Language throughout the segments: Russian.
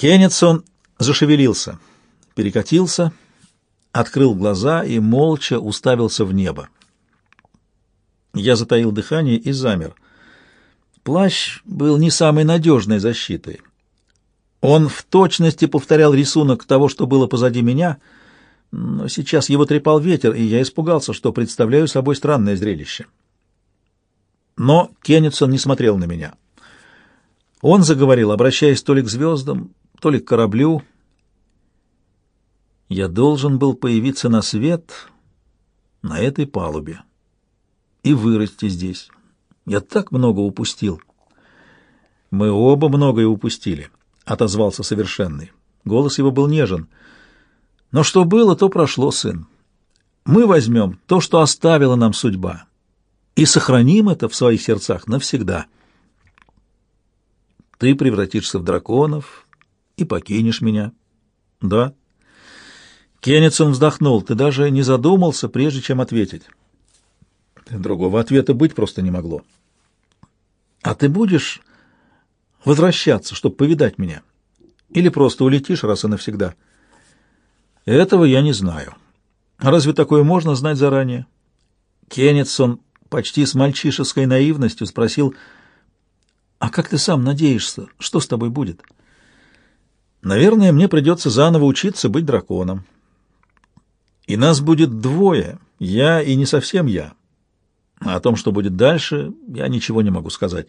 Кеннетсон зашевелился, перекатился, открыл глаза и молча уставился в небо. Я затаил дыхание и замер. Плащ был не самой надежной защитой. Он в точности повторял рисунок того, что было позади меня, но сейчас его трепал ветер, и я испугался, что представляю собой странное зрелище. Но Кеннетсон не смотрел на меня. Он заговорил, обращаясь то ли к звездам, то ли к кораблю. Я должен был появиться на свет на этой палубе и вырасти здесь. Я так много упустил. Мы оба многое упустили, — отозвался совершенный. Голос его был нежен. Но что было, то прошло, сын. Мы возьмем то, что оставила нам судьба, и сохраним это в своих сердцах навсегда. Ты превратишься в драконов и покинешь меня. Да. Кеннетсон вздохнул. Ты даже не задумался, прежде чем ответить. Другого ответа быть просто не могло. А ты будешь возвращаться, чтобы повидать меня? Или просто улетишь раз и навсегда? Этого я не знаю. Разве такое можно знать заранее? Кеннетсон почти с мальчишеской наивностью спросил, «А как ты сам надеешься, что с тобой будет?» «Наверное, мне придется заново учиться быть драконом. И нас будет двое, я и не совсем я. А о том, что будет дальше, я ничего не могу сказать.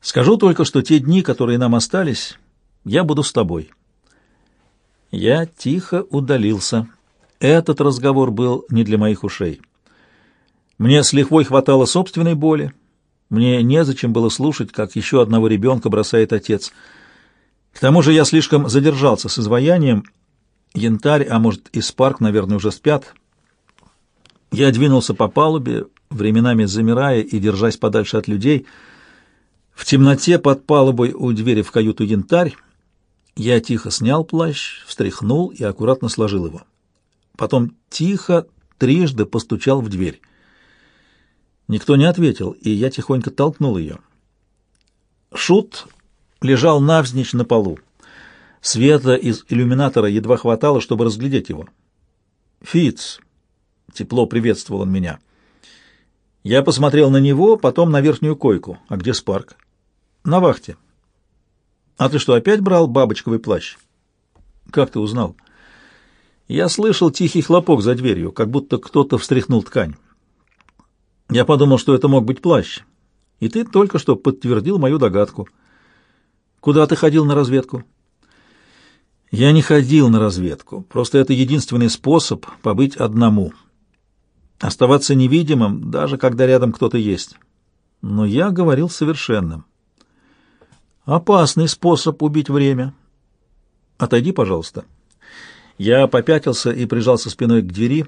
Скажу только, что те дни, которые нам остались, я буду с тобой. Я тихо удалился. Этот разговор был не для моих ушей. Мне с лихвой хватало собственной боли. Мне незачем было слушать, как еще одного ребенка бросает отец. К тому же я слишком задержался с изваянием. Янтарь, а может и Спарк, наверное, уже спят. Я двинулся по палубе, временами замирая и держась подальше от людей. В темноте под палубой у двери в каюту янтарь я тихо снял плащ, встряхнул и аккуратно сложил его. Потом тихо трижды постучал в дверь. Никто не ответил, и я тихонько толкнул ее. Шут лежал навзничь на полу. Света из иллюминатора едва хватало, чтобы разглядеть его. «Фиц!» — тепло приветствовал он меня — я посмотрел на него, потом на верхнюю койку. А где Спарк? На вахте. А ты что, опять брал бабочковый плащ? Как ты узнал? Я слышал тихий хлопок за дверью, как будто кто-то встряхнул ткань. Я подумал, что это мог быть плащ. И ты только что подтвердил мою догадку. Куда ты ходил на разведку? Я не ходил на разведку. Просто это единственный способ побыть одному. Оставаться невидимым, даже когда рядом кто-то есть. Но я говорил совершенным. Опасный способ убить время. Отойди, пожалуйста. Я попятился и прижался спиной к двери.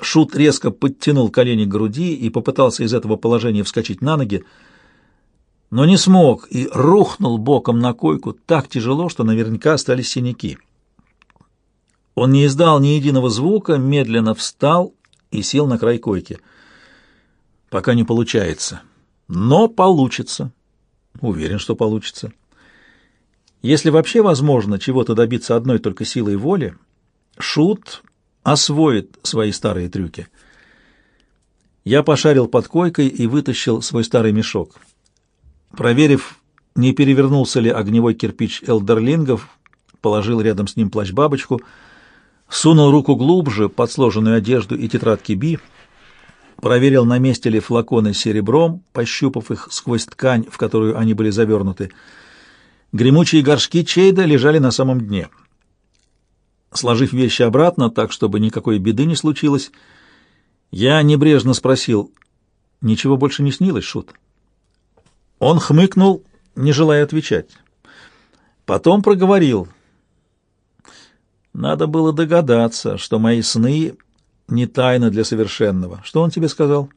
Шут резко подтянул колени к груди и попытался из этого положения вскочить на ноги, но не смог и рухнул боком на койку так тяжело, что наверняка остались синяки. Он не издал ни единого звука, медленно встал и сел на край койки. Пока не получается. Но получится. Уверен, что получится. Если вообще возможно чего-то добиться одной только силой воли, Шут освоит свои старые трюки. Я пошарил под койкой и вытащил свой старый мешок. Проверив, не перевернулся ли огневой кирпич элдерлингов, положил рядом с ним плащ-бабочку — Сунул руку глубже под сложенную одежду и тетрадки Би, проверил, на месте ли флаконы с серебром, пощупав их сквозь ткань, в которую они были завернуты. Гремучие горшки Чейда лежали на самом дне. Сложив вещи обратно, так, чтобы никакой беды не случилось, я небрежно спросил, «Ничего больше не снилось, Шут?» Он хмыкнул, не желая отвечать. Потом проговорил, надо было догадаться, что мои сны не тайна для совершенного. Что он тебе сказал?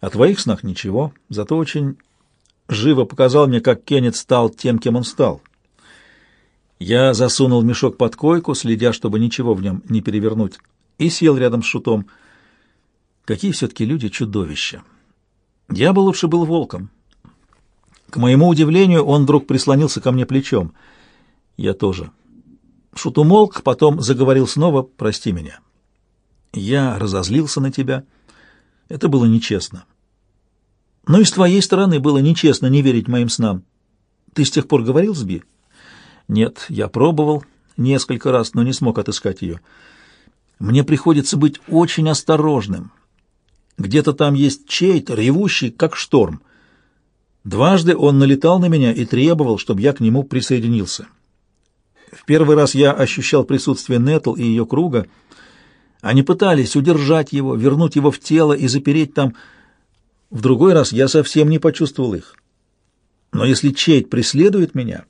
О твоих снах ничего, зато очень живо показал мне, как Кеннет стал тем, кем он стал. Я засунул мешок под койку, следя, чтобы ничего в нем не перевернуть, и сел рядом с шутом. Какие все-таки люди чудовища! Я бы лучше был волком. К моему удивлению, он вдруг прислонился ко мне плечом. Я тоже. Шут умолк, потом заговорил снова «Прости меня». Я разозлился на тебя. Это было нечестно. Но и с твоей стороны было нечестно не верить моим снам. Ты с тех пор говорил с Би? Нет, я пробовал несколько раз, но не смог отыскать ее. Мне приходится быть очень осторожным. Где-то там есть чей-то, ревущий, как шторм. Дважды он налетал на меня и требовал, чтобы я к нему присоединился. В первый раз я ощущал присутствие Нетл и ее круга. Они пытались удержать его, вернуть его в тело и запереть там. В другой раз я совсем не почувствовал их. Но если Чейт преследует меня,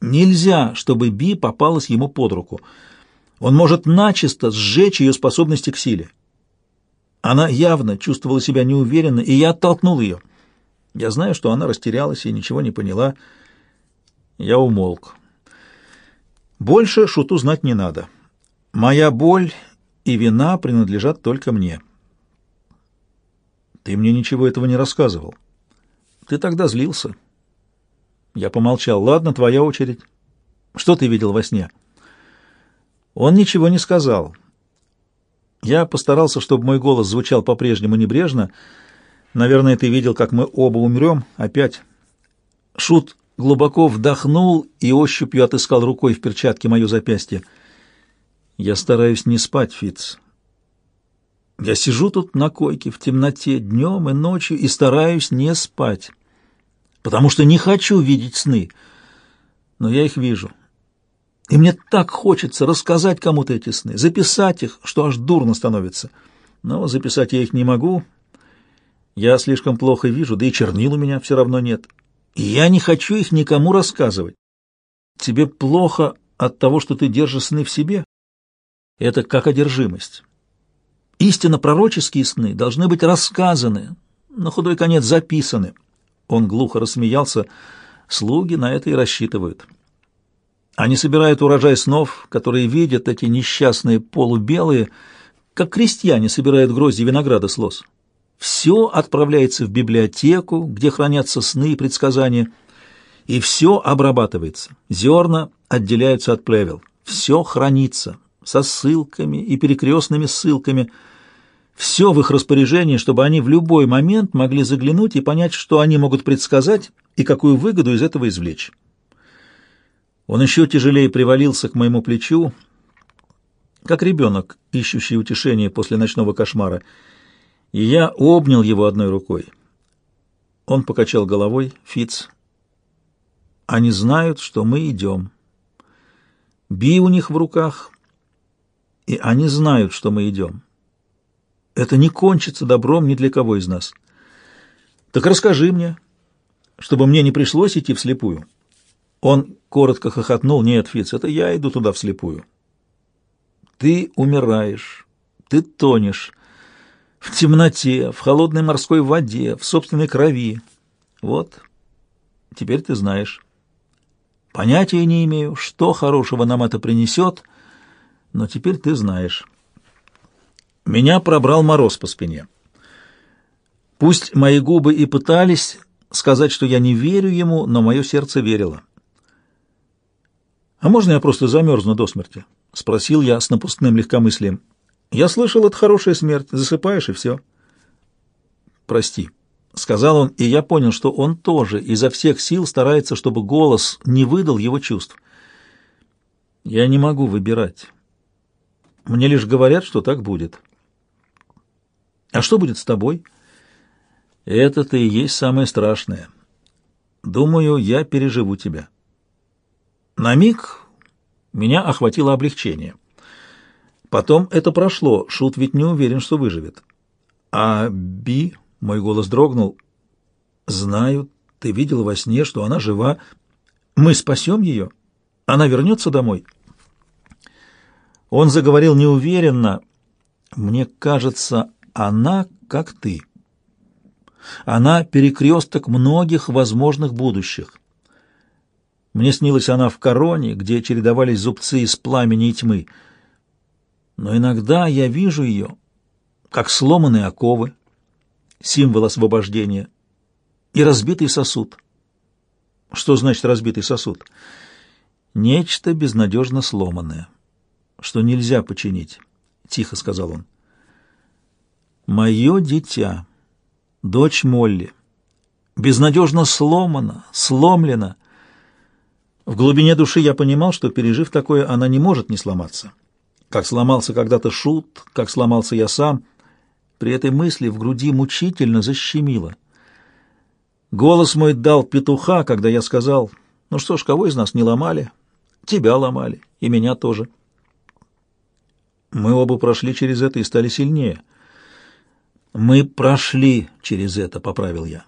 нельзя, чтобы Би попалась ему под руку. Он может начисто сжечь ее способности к силе. Она явно чувствовала себя неуверенно, и я оттолкнул ее. Я знаю, что она растерялась и ничего не поняла. Я умолк. Больше Шуту знать не надо. Моя боль и вина принадлежат только мне. Ты мне ничего этого не рассказывал. Ты тогда злился. Я помолчал. Ладно, твоя очередь. Что ты видел во сне? Он ничего не сказал. Я постарался, чтобы мой голос звучал по-прежнему небрежно. Наверное, ты видел, как мы оба умрем. Опять. Шут глубоко вдохнул и ощупью отыскал рукой в перчатке мое запястье. Я стараюсь не спать, Фиц. Я сижу тут на койке в темноте днем и ночью и стараюсь не спать, потому что не хочу видеть сны, но я их вижу. И мне так хочется рассказать кому-то эти сны, записать их, что аж дурно становится. Но записать я их не могу. Я слишком плохо вижу, да и чернил у меня все равно нет. И я не хочу их никому рассказывать. Тебе плохо от того, что ты держишь сны в себе? Это как одержимость. Истинно пророческие сны должны быть рассказаны, на худой конец записаны. Он глухо рассмеялся. Слуги на это и рассчитывают. Они собирают урожай снов, которые видят эти несчастные полубелые, как крестьяне собирают грозди винограда с лоз. Все отправляется в библиотеку, где хранятся сны и предсказания, и все обрабатывается. Зерна отделяются от плевел. Все хранится со ссылками и перекрестными ссылками. Все в их распоряжении, чтобы они в любой момент могли заглянуть и понять, что они могут предсказать и какую выгоду из этого извлечь. Он еще тяжелее привалился к моему плечу, как ребенок, ищущий утешение после ночного кошмара, и я обнял его одной рукой. Он покачал головой. Фиц, они знают, что мы идем. Би у них в руках, и они знают, что мы идем. Это не кончится добром ни для кого из нас. Так расскажи мне, чтобы мне не пришлось идти вслепую. Он коротко хохотнул. «Нет, Фиц, это я иду туда вслепую». «Ты умираешь, ты тонешь в темноте, в холодной морской воде, в собственной крови. Вот, теперь ты знаешь. Понятия не имею, что хорошего нам это принесет, но теперь ты знаешь». Меня пробрал мороз по спине. Пусть мои губы и пытались сказать, что я не верю ему, но мое сердце верило. «А можно я просто замерзну до смерти?» — спросил я с напускным легкомыслием. «Я слышал, это хорошая смерть. Засыпаешь, и все». «Прости», — сказал он, и я понял, что он тоже изо всех сил старается, чтобы голос не выдал его чувств. «Я не могу выбирать. Мне лишь говорят, что так будет». «А что будет с тобой?» «Это-то и есть самое страшное. Думаю, я переживу тебя». На миг меня охватило облегчение. Потом это прошло, Шут ведь не уверен, что выживет. А Би, мой голос дрогнул, знаю, ты видел во сне, что она жива. Мы спасем ее? Она вернется домой? Он заговорил неуверенно. Мне кажется, она как ты. Она перекресток многих возможных будущих. Мне снилась она в короне, где чередовались зубцы из пламени и тьмы. Но иногда я вижу ее, как сломанные оковы, символ освобождения, и разбитый сосуд, Что значит разбитый сосуд? Нечто безнадежно сломанное, что нельзя починить, — тихо сказал он. Мое дитя, дочь Молли, безнадежно сломана, сломлена. В глубине души я понимал, что, пережив такое, она не может не сломаться. Как сломался когда-то Шут, как сломался я сам. При этой мысли в груди мучительно защемило. Голос мой дал петуха, когда я сказал, «Ну что ж, кого из нас не ломали? Тебя ломали, и меня тоже». Мы оба прошли через это и стали сильнее. «Мы прошли через это», — поправил я.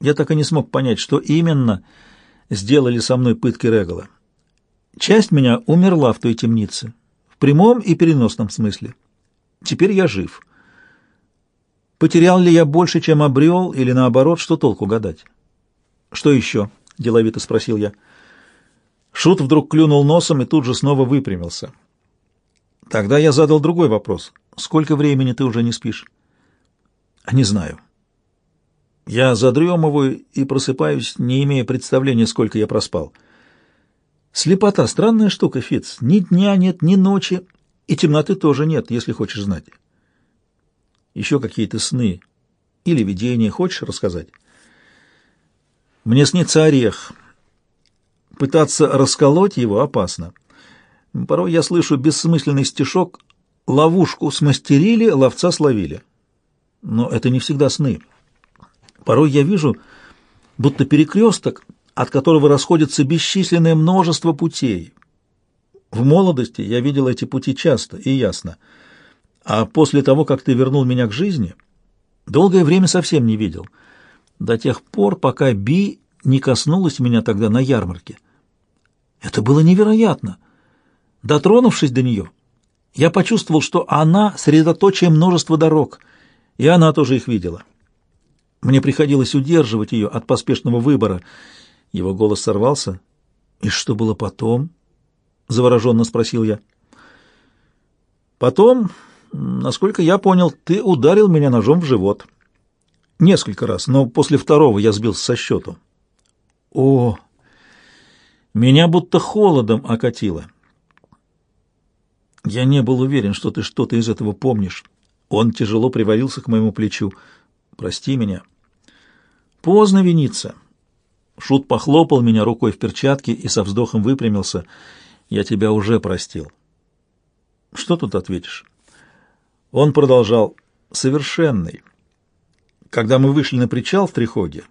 Я так и не смог понять, что именно сделали со мной пытки Регала. Часть меня умерла в той темнице, в прямом и переносном смысле. Теперь я жив. Потерял ли я больше, чем обрел, или наоборот, что толку гадать? «Что еще?» — деловито спросил я. Шут вдруг клюнул носом и тут же снова выпрямился. Тогда я задал другой вопрос. «Сколько времени ты уже не спишь?» «Не знаю». Я задремываю и просыпаюсь, не имея представления, сколько я проспал. Слепота — странная штука, Фиц. Ни дня нет, ни ночи, и темноты тоже нет, если хочешь знать. Еще какие-то сны или видения хочешь рассказать? Мне снится орех. Пытаться расколоть его опасно. Порой я слышу бессмысленный стишок «Ловушку смастерили, ловца словили». Но это не всегда сны. Порой я вижу, будто перекресток, от которого расходится бесчисленное множество путей. В молодости я видел эти пути часто и ясно, а после того, как ты вернул меня к жизни, долгое время совсем не видел, до тех пор, пока Би не коснулась меня тогда на ярмарке. Это было невероятно. Дотронувшись до нее, я почувствовал, что она — средоточие множества дорог, и она тоже их видела. Мне приходилось удерживать ее от поспешного выбора. Его голос сорвался. «И что было потом?» — завороженно спросил я. «Потом, насколько я понял, ты ударил меня ножом в живот. Несколько раз, но после второго я сбился со счету». «О!» Меня будто холодом окатило. Я не был уверен, что ты что-то из этого помнишь. Он тяжело привалился к моему плечу. Прости меня. Поздно виниться. Шут похлопал меня рукой в перчатке и со вздохом выпрямился. Я тебя уже простил. Что тут ответишь? Он продолжал. Совершенный. Когда мы вышли на причал в Трихоге,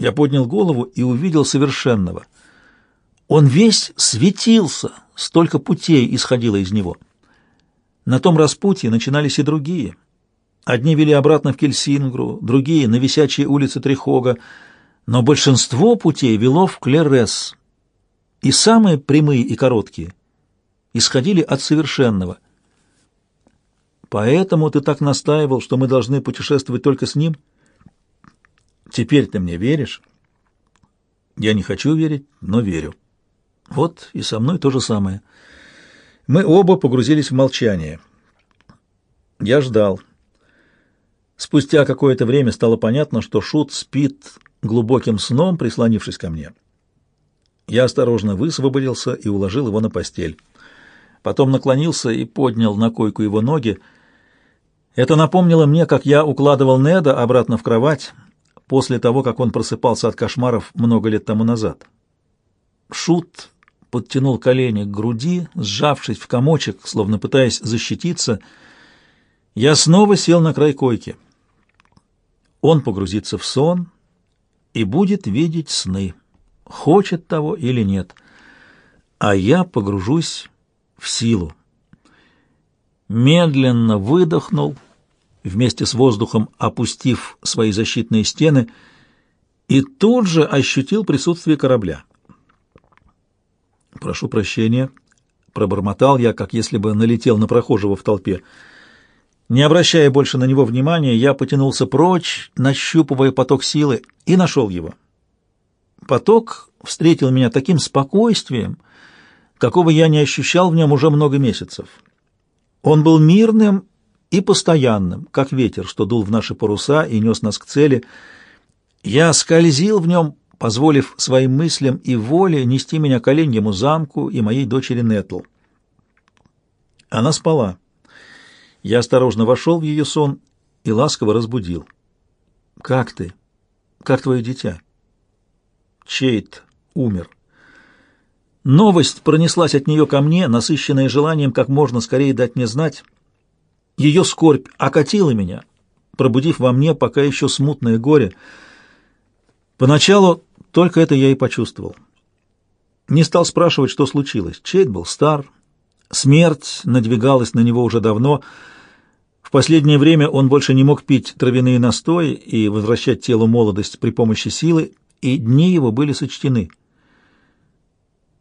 я поднял голову и увидел совершенного. Он весь светился, столько путей исходило из него. На том распутье начинались и другие — Одни вели обратно в Кельсингру, другие — на висячие улицы Трихога, но большинство путей вело в Клерес, и самые прямые и короткие исходили от совершенного. Поэтому ты так настаивал, что мы должны путешествовать только с ним? Теперь ты мне веришь? Я не хочу верить, но верю. Вот и со мной то же самое. Мы оба погрузились в молчание. Я ждал. Спустя какое-то время стало понятно, что Шут спит глубоким сном, прислонившись ко мне. Я осторожно высвободился и уложил его на постель. Потом наклонился и поднял на койку его ноги. Это напомнило мне, как я укладывал Неда обратно в кровать после того, как он просыпался от кошмаров много лет тому назад. Шут подтянул колени к груди, сжавшись в комочек, словно пытаясь защититься. Я снова сел на край койки — он погрузится в сон и будет видеть сны, хочет того или нет, а я погружусь в силу. Медленно выдохнул, вместе с воздухом опустив свои защитные стены, и тут же ощутил присутствие корабля. «Прошу прощения», — пробормотал я, как если бы налетел на прохожего в толпе, — не обращая больше на него внимания, я потянулся прочь, нащупывая поток силы, и нашел его. Поток встретил меня таким спокойствием, какого я не ощущал в нем уже много месяцев. Он был мирным и постоянным, как ветер, что дул в наши паруса и нес нас к цели. Я скользил в нем позволив своим мыслям и воле нести меня к оленьему замку и моей дочери Нетл. Она спала. Я осторожно вошел в ее сон и ласково разбудил. «Как ты? Как твое дитя?» Чейт умер. Новость пронеслась от нее ко мне, насыщенная желанием как можно скорее дать мне знать. Ее скорбь окатила меня, пробудив во мне пока еще смутное горе. Поначалу только это я и почувствовал. Не стал спрашивать, что случилось. Чейт был стар, смерть надвигалась на него уже давно. В последнее время он больше не мог пить травяные настои и возвращать телу молодость при помощи силы, и дни его были сочтены.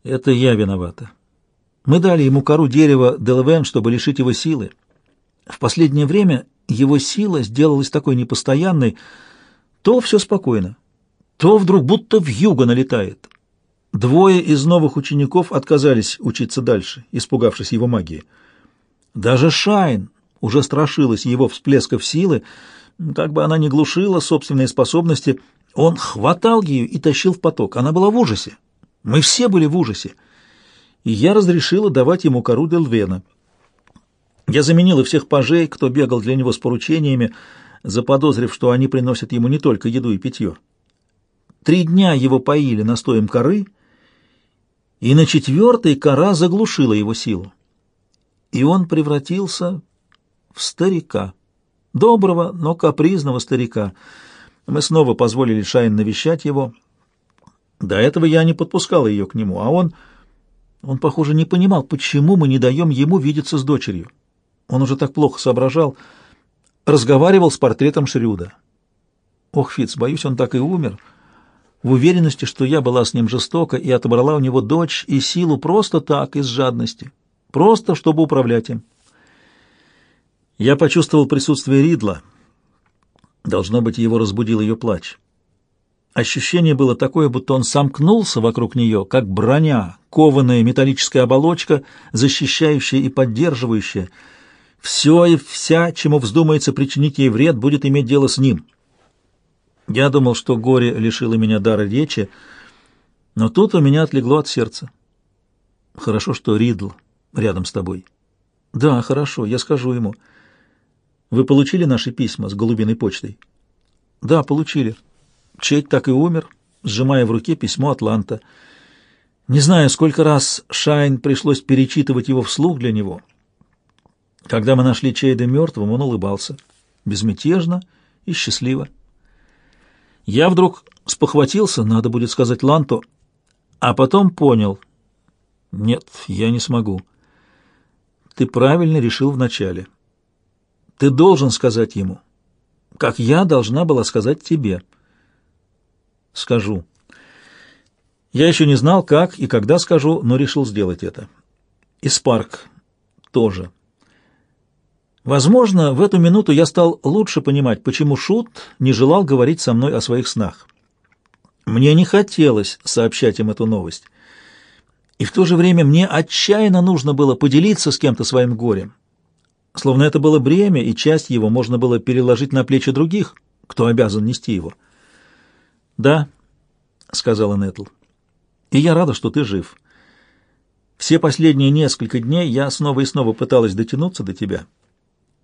Это я виновата. Мы дали ему кору дерева Делвен, чтобы лишить его силы. В последнее время его сила сделалась такой непостоянной, то все спокойно, то вдруг будто в юго налетает. Двое из новых учеников отказались учиться дальше, испугавшись его магии. Даже Шайн уже страшилась его всплесков силы, как бы она ни глушила собственные способности, он хватал ее и тащил в поток. Она была в ужасе. Мы все были в ужасе. И я разрешила давать ему кору Делвена. Я заменила всех пажей, кто бегал для него с поручениями, заподозрив, что они приносят ему не только еду и питье. Три дня его поили настоем коры, и на четвертый кора заглушила его силу. И он превратился в старика, доброго, но капризного старика. Мы снова позволили Шайн навещать его. До этого я не подпускала ее к нему, а он... Он, похоже, не понимал, почему мы не даем ему видеться с дочерью. Он уже так плохо соображал. Разговаривал с портретом Шрюда. Ох, Фиц, боюсь, он так и умер. В уверенности, что я была с ним жестока и отобрала у него дочь и силу просто так, из жадности. Просто, чтобы управлять им. Я почувствовал присутствие Ридла. Должно быть, его разбудил ее плач. Ощущение было такое, будто он сомкнулся вокруг нее, как броня, кованая металлическая оболочка, защищающая и поддерживающая — все и вся, чему вздумается причинить ей вред, будет иметь дело с ним. Я думал, что горе лишило меня дара речи, но тут у меня отлегло от сердца. Хорошо, что Ридл рядом с тобой. Да, хорошо, я скажу ему. Вы получили наши письма с голубиной почтой? Да, получили. Чейт так и умер, сжимая в руке письмо Атланта. Не знаю, сколько раз Шайн пришлось перечитывать его вслух для него — когда мы нашли Чейда мертвым, он улыбался, безмятежно и счастливо. Я вдруг спохватился, надо будет сказать Ланту, а потом понял. Нет, я не смогу. Ты правильно решил вначале. Ты должен сказать ему, как я должна была сказать тебе. Скажу. Я еще не знал, как и когда скажу, но решил сделать это. И Спарк тоже. Возможно, в эту минуту я стал лучше понимать, почему Шут не желал говорить со мной о своих снах. Мне не хотелось сообщать им эту новость. И в то же время мне отчаянно нужно было поделиться с кем-то своим горем. Словно это было бремя, и часть его можно было переложить на плечи других, кто обязан нести его. «Да», — сказала Нетл, — «и я рада, что ты жив. Все последние несколько дней я снова и снова пыталась дотянуться до тебя».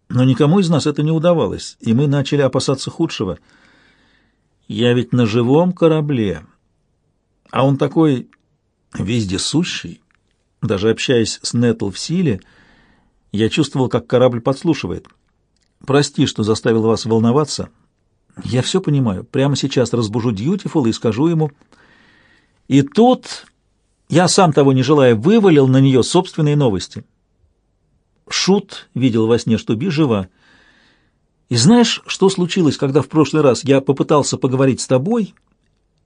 Но никому из нас это не удавалось, и мы начали опасаться худшего. Я ведь на живом корабле, а он такой вездесущий. Даже общаясь с Нетл в силе, я чувствовал, как корабль подслушивает. Прости, что заставил вас волноваться. Я все понимаю. Прямо сейчас разбужу Дьютифул и скажу ему. И тут я, сам того не желая, вывалил на нее собственные новости. Шут видел во сне, что Би жива. И знаешь, что случилось, когда в прошлый раз я попытался поговорить с тобой,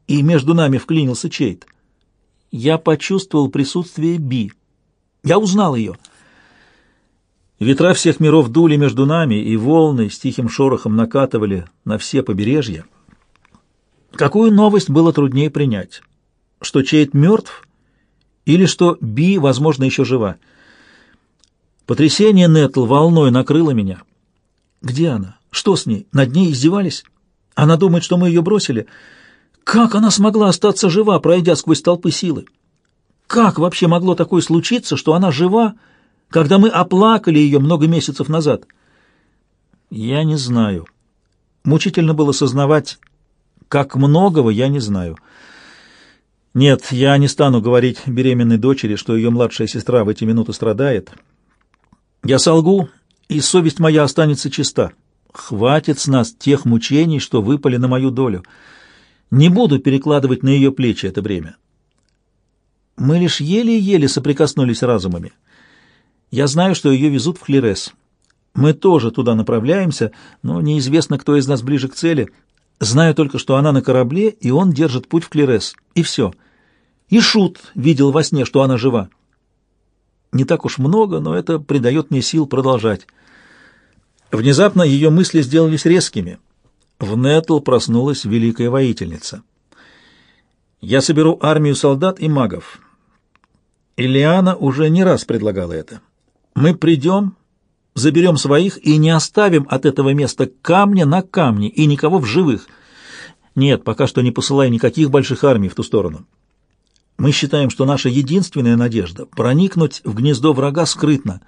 и между нами вклинился Чейт? Я почувствовал присутствие Би. Я узнал ее. Ветра всех миров дули между нами, и волны с тихим шорохом накатывали на все побережья. Какую новость было труднее принять? Что Чейт мертв или что Би, возможно, еще жива? Потрясение Нетл волной накрыло меня. Где она? Что с ней? Над ней издевались? Она думает, что мы ее бросили. Как она смогла остаться жива, пройдя сквозь толпы силы? Как вообще могло такое случиться, что она жива, когда мы оплакали ее много месяцев назад? Я не знаю. Мучительно было сознавать, как многого я не знаю. Нет, я не стану говорить беременной дочери, что ее младшая сестра в эти минуты страдает. Я солгу, и совесть моя останется чиста. Хватит с нас тех мучений, что выпали на мою долю. Не буду перекладывать на ее плечи это бремя. Мы лишь еле-еле соприкоснулись разумами. Я знаю, что ее везут в Хлерес. Мы тоже туда направляемся, но неизвестно, кто из нас ближе к цели. Знаю только, что она на корабле, и он держит путь в Клерес. И все. И Шут видел во сне, что она жива. Не так уж много, но это придает мне сил продолжать. Внезапно ее мысли сделались резкими. В Нетл проснулась великая воительница. «Я соберу армию солдат и магов». Ильяна уже не раз предлагала это. «Мы придем, заберем своих и не оставим от этого места камня на камне и никого в живых. Нет, пока что не посылай никаких больших армий в ту сторону. Мы считаем, что наша единственная надежда — проникнуть в гнездо врага скрытно.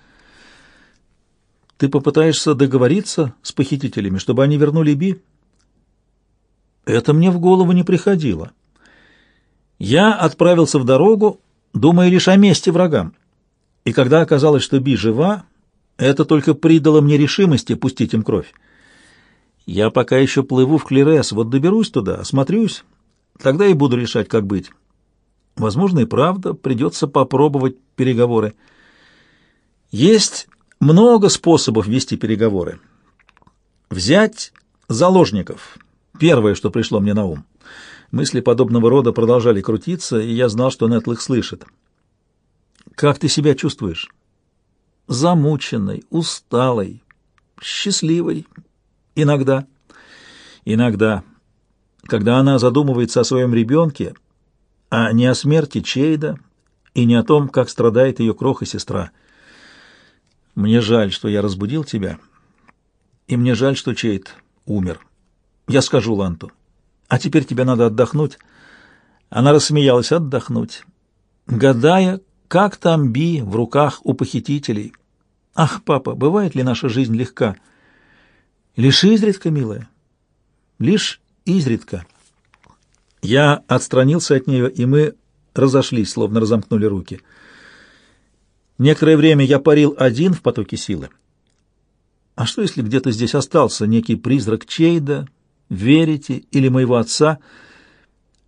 Ты попытаешься договориться с похитителями, чтобы они вернули Би? Это мне в голову не приходило. Я отправился в дорогу, думая лишь о месте врагам. И когда оказалось, что Би жива, это только придало мне решимости пустить им кровь. Я пока еще плыву в Клерес, вот доберусь туда, осмотрюсь, тогда и буду решать, как быть. Возможно, и правда придется попробовать переговоры. Есть много способов вести переговоры. Взять заложников. Первое, что пришло мне на ум. Мысли подобного рода продолжали крутиться, и я знал, что Нетл их слышит. «Как ты себя чувствуешь?» замученной, усталой, счастливой. Иногда. Иногда. Когда она задумывается о своем ребенке, а не о смерти Чейда и не о том, как страдает ее кроха-сестра. Мне жаль, что я разбудил тебя, и мне жаль, что Чейд умер. Я скажу Ланту. А теперь тебе надо отдохнуть. Она рассмеялась отдохнуть, гадая, как там Би в руках у похитителей. Ах, папа, бывает ли наша жизнь легка? Лишь изредка, милая, лишь изредка. Я отстранился от нее, и мы разошлись, словно разомкнули руки. Некоторое время я парил один в потоке силы. А что, если где-то здесь остался некий призрак Чейда, Верите или моего отца?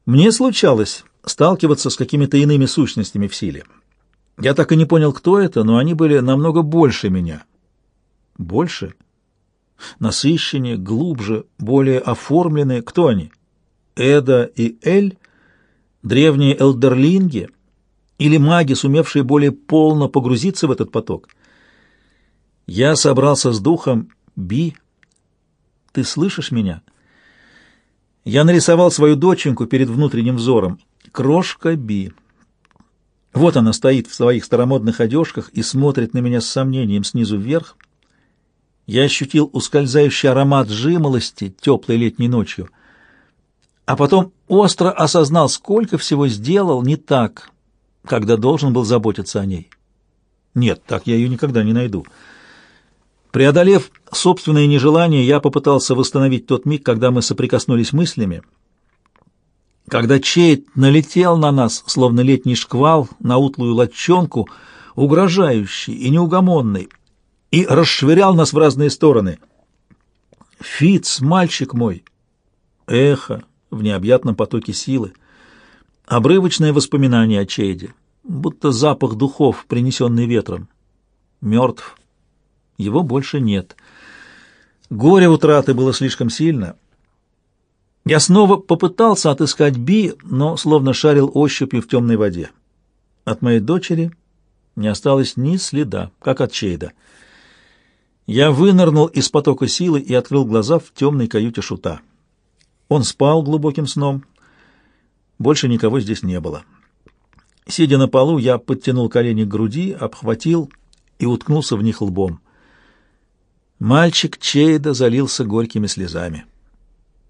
Мне случалось сталкиваться с какими-то иными сущностями в силе. Я так и не понял, кто это, но они были намного больше меня. Больше? Насыщеннее, глубже, более оформленные. Кто они? Эда и Эль? Древние элдерлинги? Или маги, сумевшие более полно погрузиться в этот поток? Я собрался с духом. Би, ты слышишь меня? Я нарисовал свою доченьку перед внутренним взором. Крошка Би. Вот она стоит в своих старомодных одежках и смотрит на меня с сомнением снизу вверх. Я ощутил ускользающий аромат жимолости теплой летней ночью, а потом остро осознал, сколько всего сделал не так, когда должен был заботиться о ней. Нет, так я ее никогда не найду. Преодолев собственное нежелание, я попытался восстановить тот миг, когда мы соприкоснулись мыслями — когда Чейт налетел на нас, словно летний шквал, на утлую лодчонку, угрожающий и неугомонный, и расшвырял нас в разные стороны. Фиц, мальчик мой! Эхо в необъятном потоке силы. Обрывочное воспоминание о Чейде, будто запах духов, принесенный ветром. Мертв. Его больше нет. Горе утраты было слишком сильно — я снова попытался отыскать Би, но словно шарил ощупью в темной воде. От моей дочери не осталось ни следа, как от Чейда. Я вынырнул из потока силы и открыл глаза в темной каюте шута. Он спал глубоким сном. Больше никого здесь не было. Сидя на полу, я подтянул колени к груди, обхватил и уткнулся в них лбом. Мальчик Чейда залился горькими слезами.